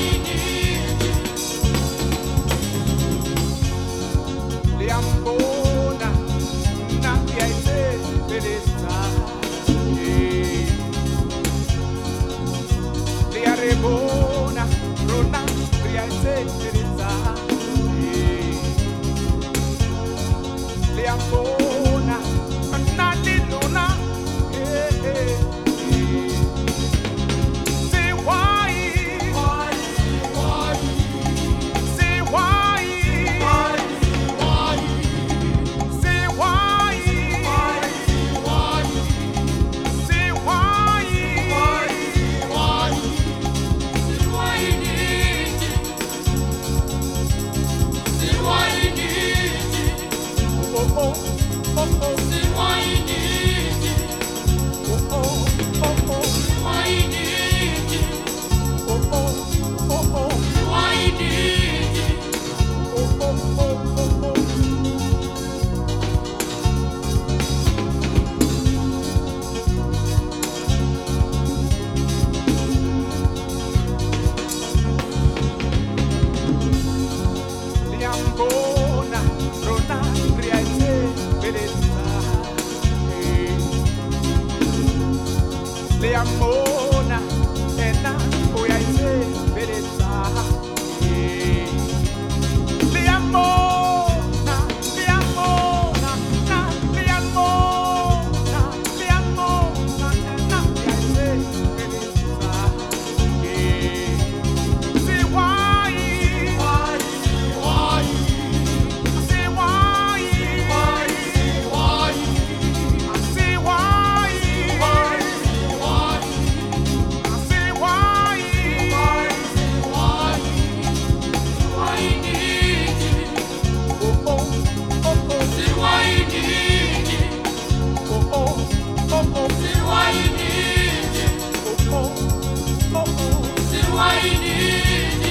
I need you. le amor. mighty